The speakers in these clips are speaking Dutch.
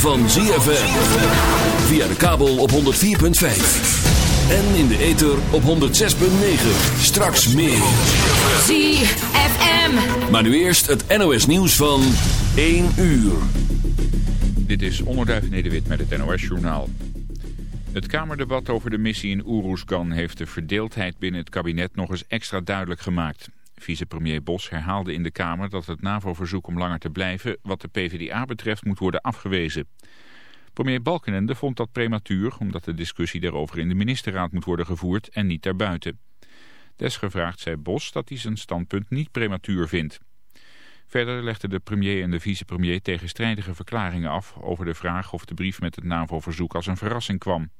van ZFM. Via de kabel op 104.5. En in de ether op 106.9. Straks meer. ZFM. Maar nu eerst het NOS nieuws van 1 uur. Dit is Onderduif Nederwit met het NOS-journaal. Het Kamerdebat over de missie in Oeroesgan heeft de verdeeldheid binnen het kabinet nog eens extra duidelijk gemaakt. Vicepremier Bos herhaalde in de Kamer dat het NAVO-verzoek om langer te blijven wat de PvdA betreft moet worden afgewezen. Premier Balkenende vond dat prematuur omdat de discussie daarover in de ministerraad moet worden gevoerd en niet daarbuiten. Desgevraagd zei Bos dat hij zijn standpunt niet prematuur vindt. Verder legden de premier en de vicepremier tegenstrijdige verklaringen af over de vraag of de brief met het NAVO-verzoek als een verrassing kwam.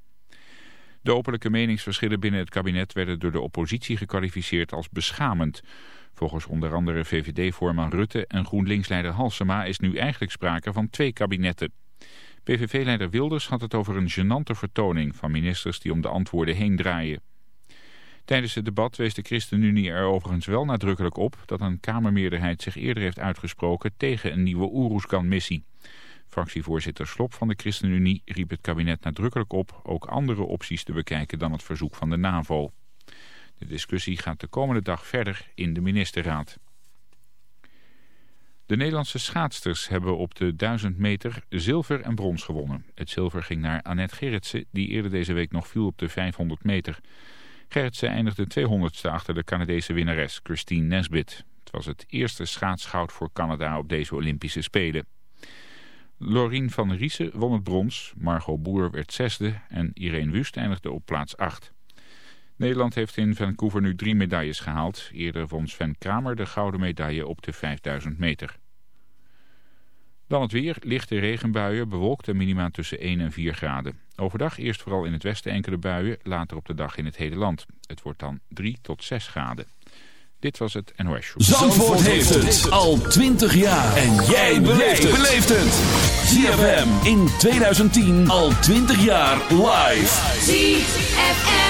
De openlijke meningsverschillen binnen het kabinet werden door de oppositie gekwalificeerd als beschamend. Volgens onder andere VVD-voorman Rutte en GroenLinks-leider Halsema is nu eigenlijk sprake van twee kabinetten. PVV-leider Wilders had het over een genante vertoning van ministers die om de antwoorden heen draaien. Tijdens het debat wees de ChristenUnie er overigens wel nadrukkelijk op dat een Kamermeerderheid zich eerder heeft uitgesproken tegen een nieuwe Oeroeskan-missie. Fractievoorzitter Slop van de ChristenUnie riep het kabinet nadrukkelijk op ook andere opties te bekijken dan het verzoek van de NAVO. De discussie gaat de komende dag verder in de ministerraad. De Nederlandse schaatsters hebben op de 1000 meter zilver en brons gewonnen. Het zilver ging naar Annette Gerritsen, die eerder deze week nog viel op de 500 meter. Gerritsen eindigde 200ste achter de Canadese winnares Christine Nesbit. Het was het eerste schaatsgoud voor Canada op deze Olympische Spelen. Lorien van Riesen won het brons, Margot Boer werd zesde en Irene Wust eindigde op plaats 8. Nederland heeft in Vancouver nu drie medailles gehaald. Eerder won Sven Kramer de gouden medaille op de 5000 meter. Dan het weer, lichte regenbuien, bewolkt en minima tussen 1 en 4 graden. Overdag eerst vooral in het westen enkele buien, later op de dag in het hele land. Het wordt dan 3 tot 6 graden. Dit was het NOS Show. Zandvoort heeft het al 20 jaar. En jij beleeft het. ZFM in 2010 al 20 jaar live. ZFM.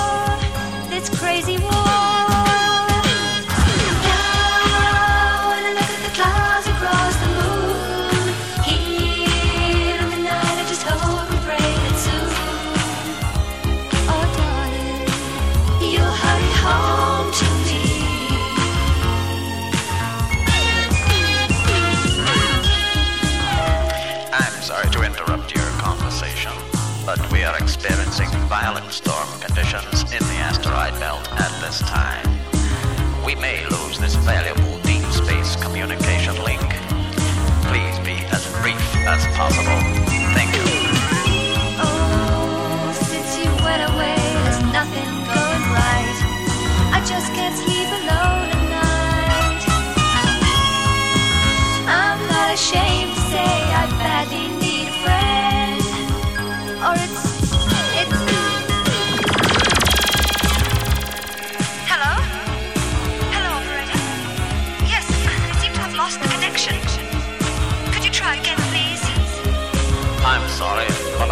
This crazy war. Now, I look at the clouds across the moon, here in the night, I just hope and pray that soon, oh you'll hurry home to me. I'm sorry to interrupt your conversation, but we are experiencing violent storm in the asteroid belt at this time. We may lose this valuable deep space communication link. Please be as brief as possible. Thank you. Oh, since you went away, there's nothing going right. I just can't sleep alone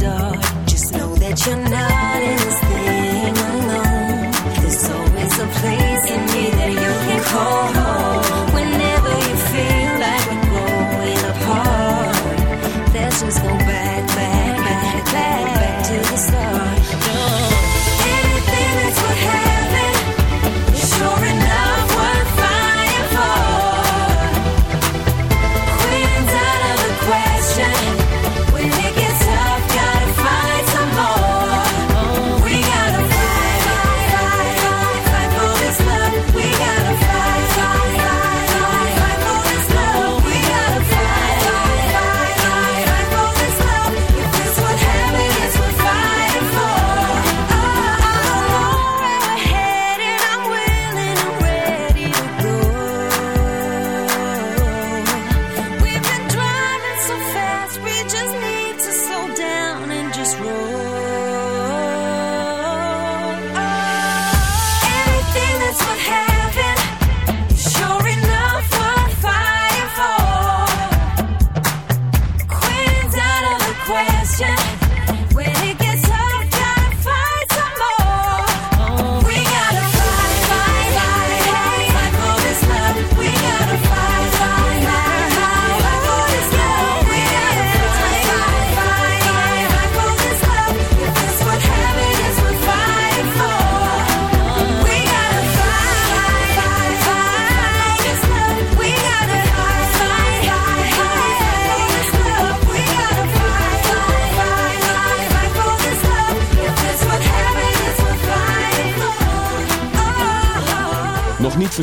Just know that you're not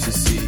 to see.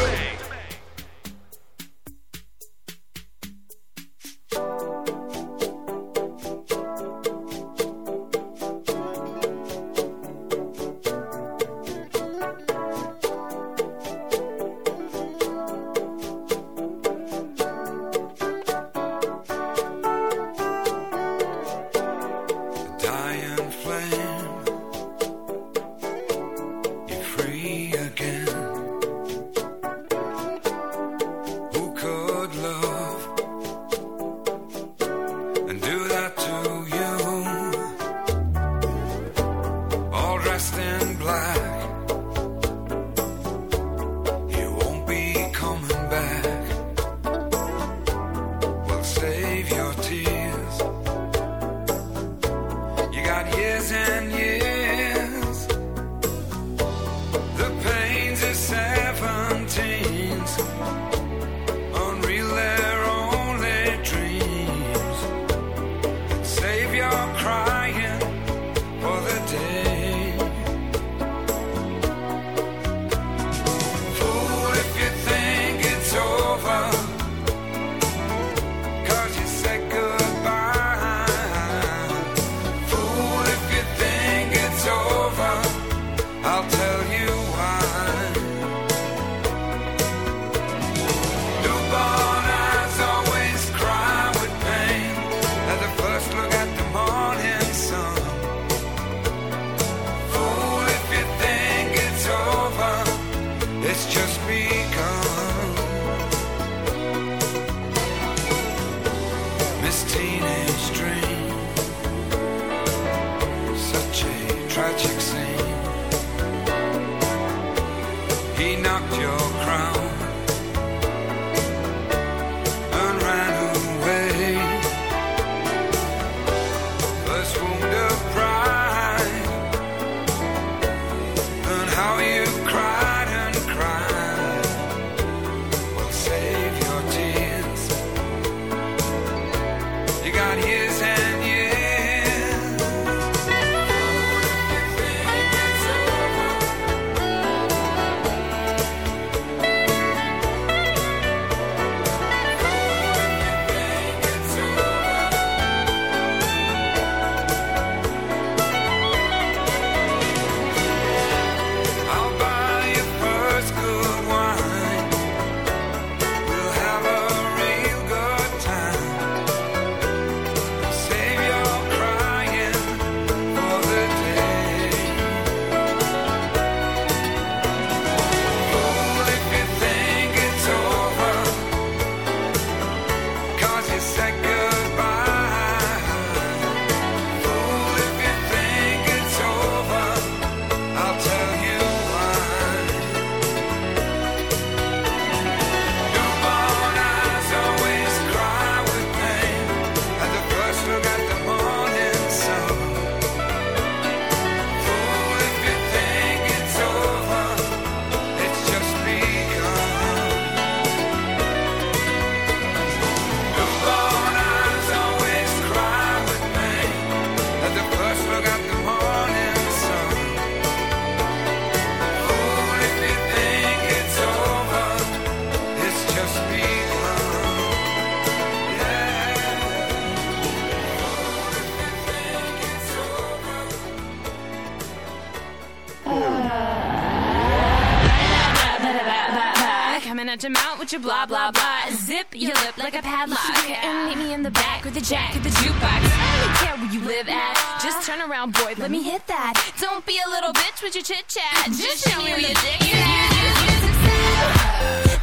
With your blah blah blah. Zip your lip like a padlock. And meet me in the back with the jack of the jukebox. I don't care where you live at. Just turn around, boy. Let me hit that. Don't be a little bitch with your chit chat. Just show me where your dick is.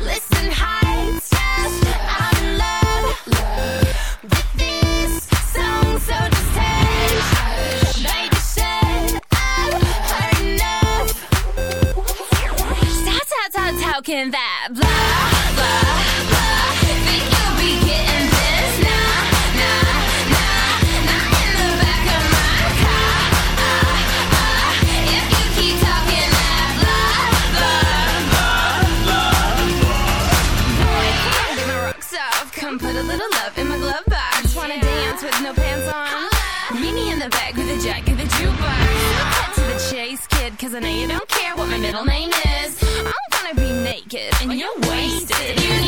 Listen, heights. I'm in love with this song, so just hush. Baby said I've heard enough. How, how, how, how can that blah, cause I know you don't care what my middle name is. I'm gonna be naked and you're wasted.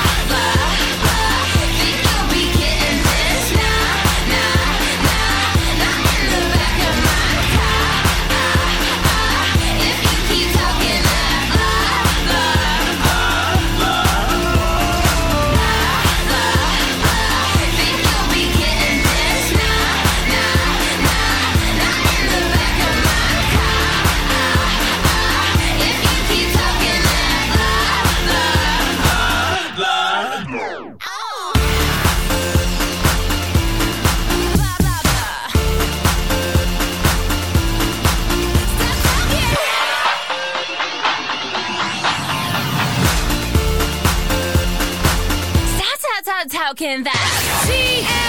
talking that.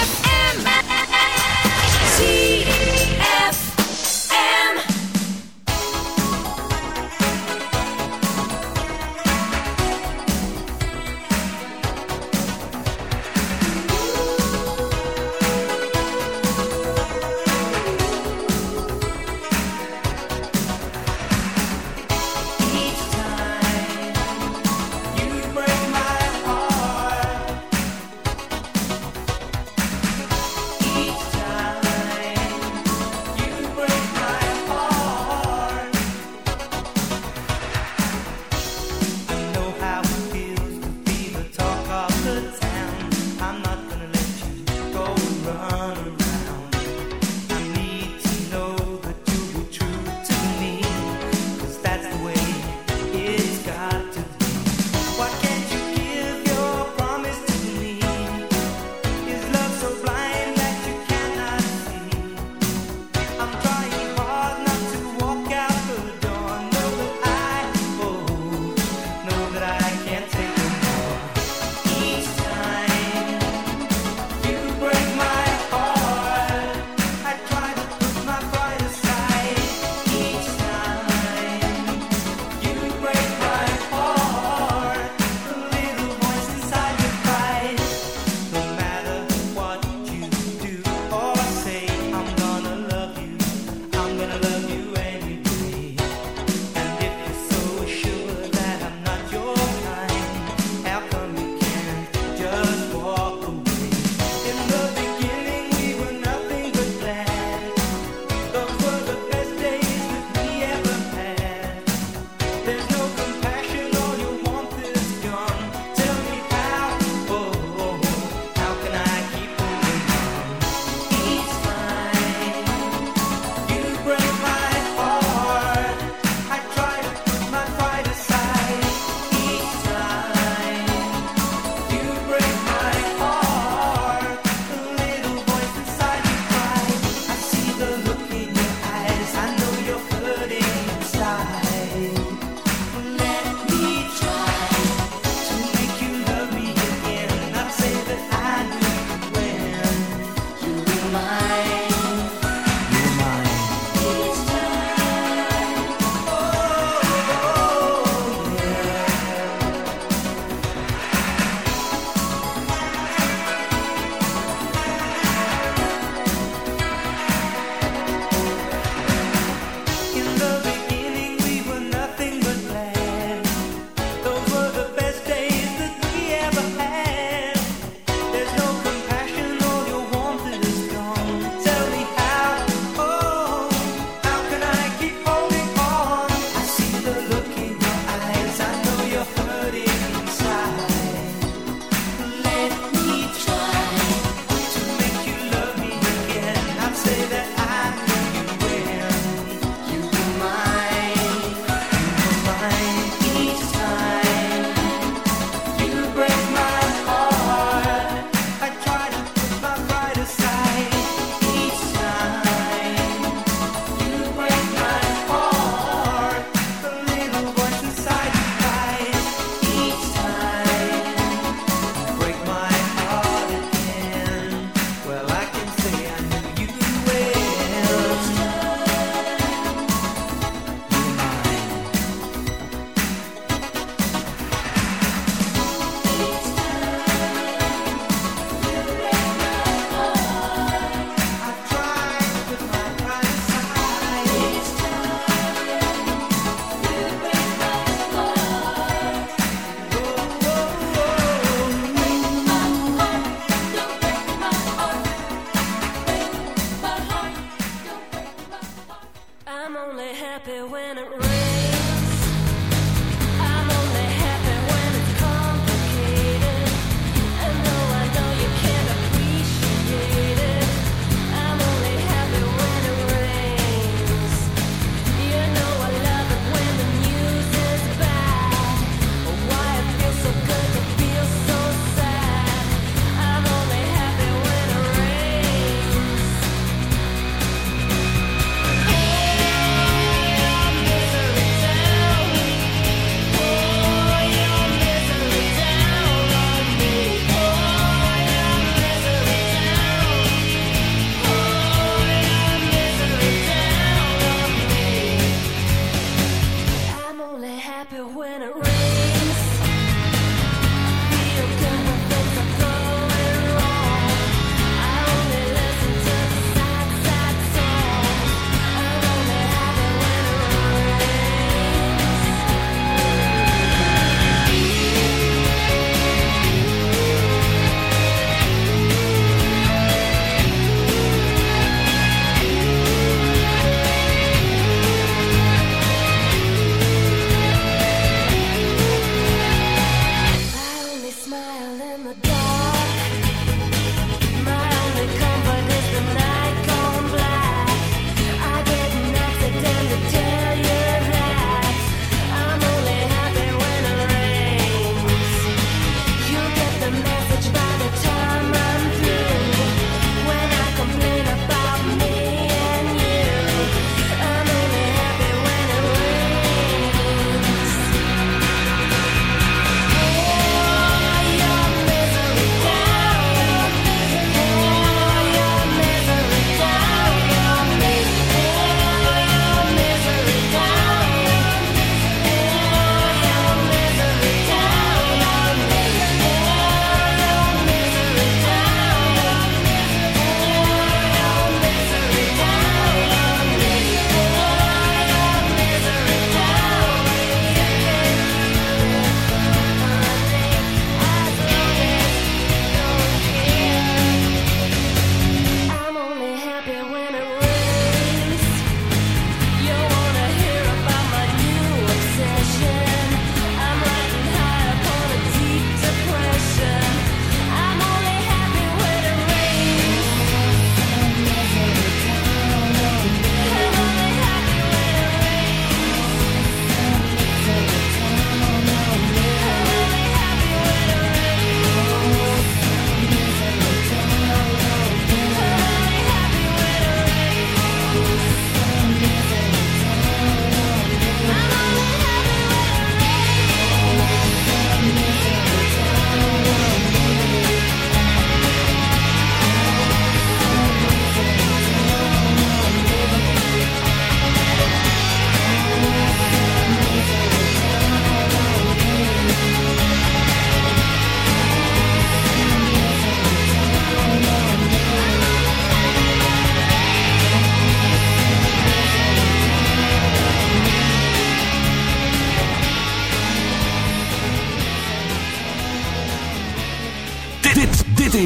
only happy when it rains.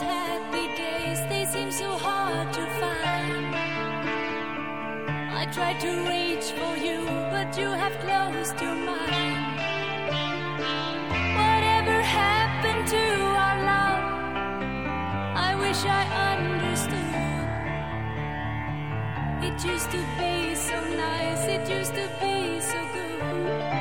happy days, they seem so hard to find. I tried to reach for you, but you have closed your mind. Whatever happened to our love? I wish I understood. It used to be so nice, it used to be so good.